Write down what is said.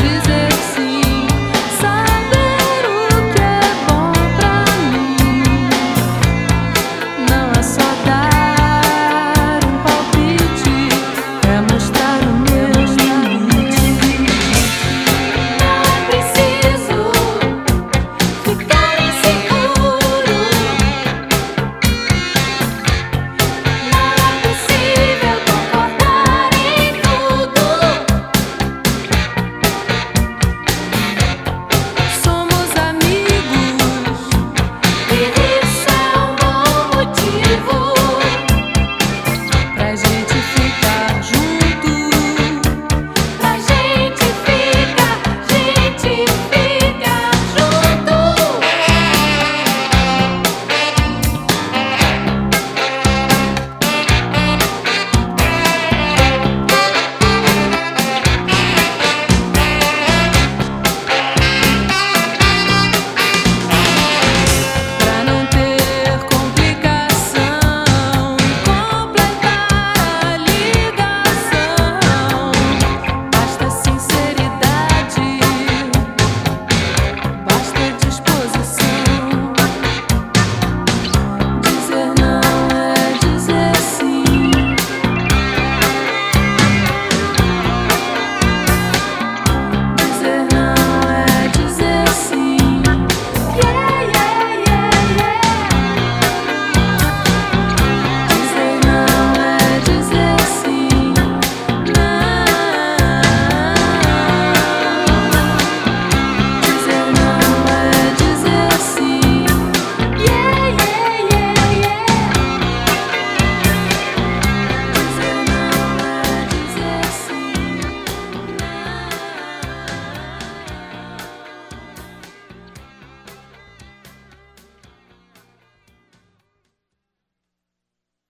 do